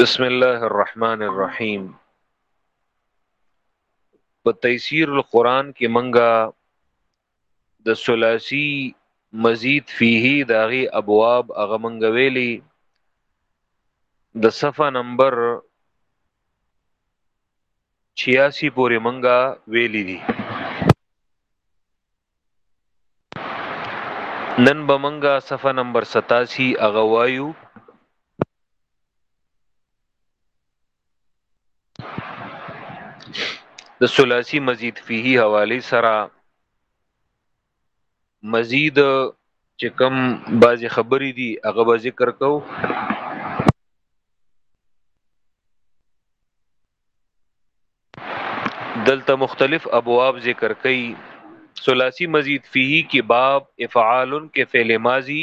بسم الله الرحمن الرحیم په تیسیر القرآن کې منګه د ثلاثي مزید فيه داغي ابواب هغه مونږ ویلي د صفه نمبر 86 پورې مونږ ویلي دي نن به مونږ صفه نمبر 87 هغه وایو د ثلاثي مزید فيه حواله سره مزید چې کم بعضی خبرې دي هغه به ذکر کو دلته مختلف ابواب ذکر کړي ثلاثي مزید فيه کې باب افعال کې فعل ماضی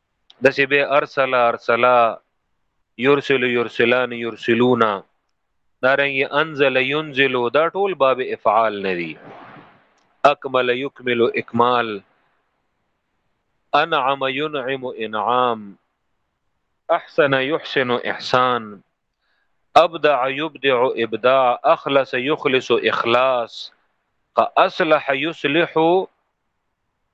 دسی به ارسل ارسلا يرسل يرسلان يرسلونا دارنګ انزل ينزلو دا ټول باب افعال نه دي اکمل يكمل اکمال انعم ينعم انعام أحسن يحسن إحسان أبدع يبدع إبداع أخلص يخلص إخلاص أصلح يصلح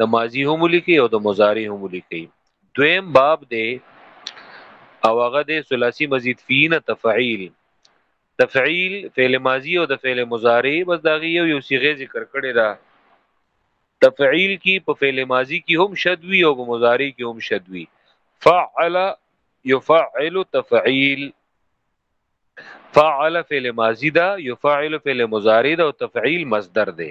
د ماضی هم لیکي او د مضارع هم لیکي دویم باب دی او هغه د ثلاثی مزید فین تفعیل تفعیل فعل ماضی او د فعل مضارع بس دا یو یو صيغه ذکر کړی دا تفعیل کی په فعل ماضی کی هم شدوی او په مضارع کی هم شدوی فعل يفعل تفعیل فعل فعل ماضی دا يفعل فعل مضارع دا او تفعیل مصدر دی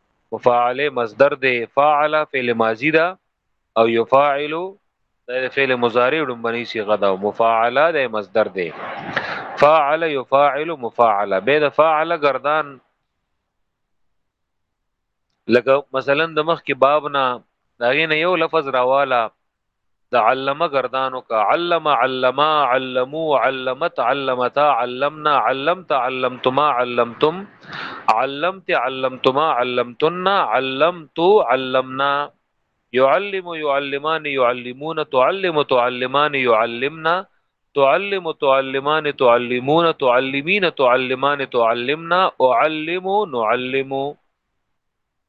وفاعل مصدر دی فاعل فعل ماضی دا او يفاعل دا فعل مضارع لومبني صيغه دا مفاعله د مصدر دی فاعل يفاعل مفاعله به د فاعل گردان لکه مثلا د مخ کې باب نه دا نه یو لفظ راواله د گردانو کا علم علما علمو علمت علمتا علمنا علمت علمتما علمتم علمت علمتما علمتنا علمتو علمنا يعلم يعلمان يعلمون تعلم تعلمان يعلمنا تعلم تعلمان تعلمون تعلمين تعلمان تعلمنا أعلم نعلم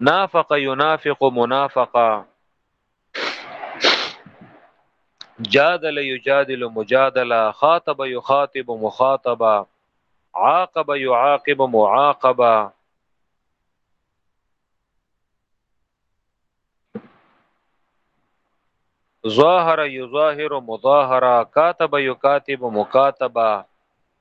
نافق ينافق منافقا جادل يجادل مجادلا خاطب يخاطب مخاطبا عاقب يعاقب معاقبا ظاهر يظاهر مظاهرا كاتب يكاتب مكاتبا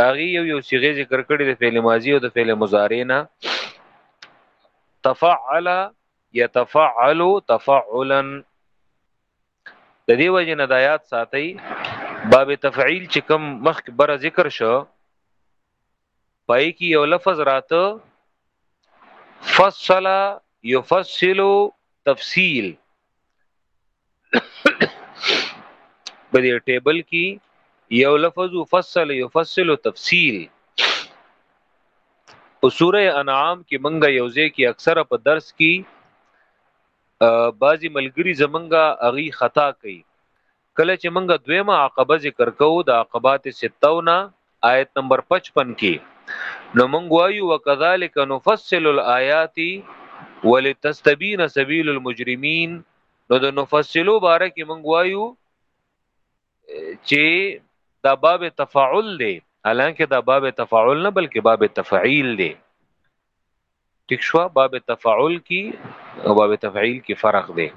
داغي یو یو صيغه ذکر کړي د فعل ماضي او د فعل مضارع نه تفعل يتفعل تفعلا د دې وجه نه دایات ساتي باب تفعیل چې کوم مخک بر ذکر شو پای کې یو لفظ راته فصل يفصل تفصيل په دې ټیبل کې یو لفظ فصل یفصل تفصیل په سوره انعام کې منګه یو ځای کې اکثره په درس کې بعضی ملګری زمنګا اغي خطا کوي کله چې موږ دویمه عقبه ذکر کوو د عقبات ستونه آیت نمبر 55 کې نو موږ وایو وکذالک نفصل الایات ولتستبین سبیل المجرمین نو د نفصلو باره کې موږ وایو چې دا باب تفاعل دی الانکه دا باب تفاعل نه بلکې باب تفعیل دی ټیک شو باب تفعل کی او باب تفعیل کی فرق دی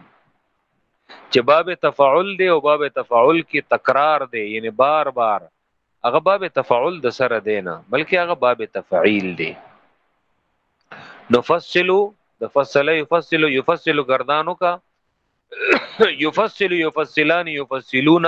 چې باب تفعل دی او باب تفعل کی تکرار دی یعنی بار بار هغه باب تفعل د سره دی نه بلکې هغه باب تفعیل دی نفصلو د فصل یفصل یفصل گردانو کا یفصل یفصلان یفصلون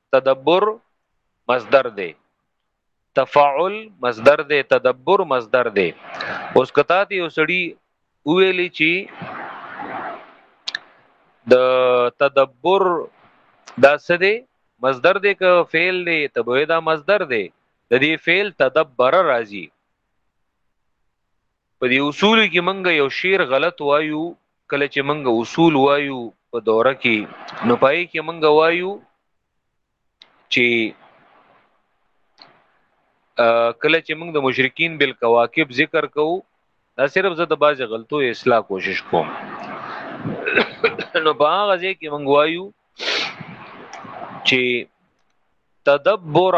تدبر مصدر دی تفاعل مصدر دی تدبر مصدر دی اوس کتا ته یو سړی ویلی چې د تدبر دا څه دی مصدر دی که فعل دی تبوی دا مصدر دی د دې فعل تدبر راځي په دې اصول کې منګه یو شعر غلط وایو کله چې منګه اصول وایو په دوره کې نو پای کې منګه وایو چې کله چې موږ د مشرکین بل کواکب ذکر کوو دا صرف زه د باز غلطو اصلاح کوشش کوم نو باغ ځای کې موږ وایو چې تدبر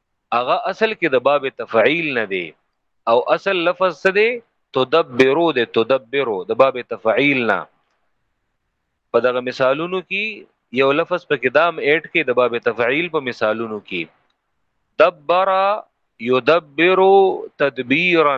هغه اصل کې د باب تفعیل نه دی او اصل لفظ څه دی تدبرو دی تدبرو د باب تفعیل نه په دغه مثالونو کې یو لفظ په کدام اډ کې د باب تفعیل په مثالونو کې دبر یدبر تدبیرا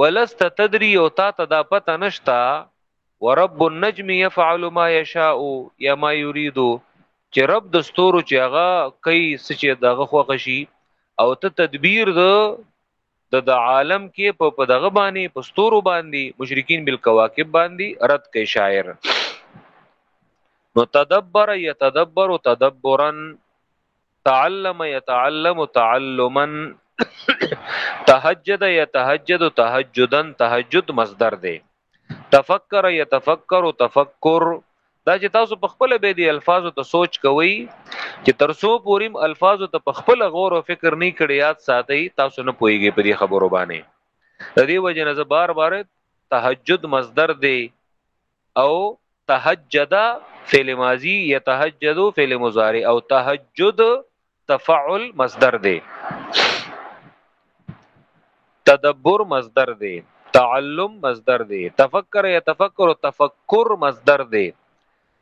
ولست تدري او تا ته دا پته نشته ورب النجم يفعل ما يشاء يا ما يريد چې رب د ستورو چې هغه کوي چې دغه خوښ شي او ته تدبیر د د د عالم کې په پدغه باندې په ستورو باندې مشرکین بل کواکب باندې رد کوي شاعر نو تدبر یتدبر تدبرا تعلم يتعلم تعلما تهجد يتهجد تهجدا تهجد مصدر دی تفکر يتفکر تفکر دا چې تاسو په خپل به دي الفاظو ته سوچ کوئ چې ترسو پوریم الفاظو ته په خپل غور او فکر نه کړی یاد ساتي تاسو نه پويږئ په دې خبرو باندې د دې وجه نه بار بار تهجد مصدر دی او تهجد فعل ماضی یتهجد فعل مضارع او تهجد تفعل مصدر دی تدبر مصدر دی تعلم مصدر دی تفکر یتفکر تفکر مصدر دی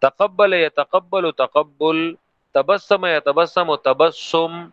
تقبل یتقبل تقبل تبسم یتبسم تبسم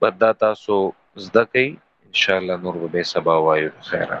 بس دا تاسو زده کړئ ان شاء الله نور به سبا وایو خیره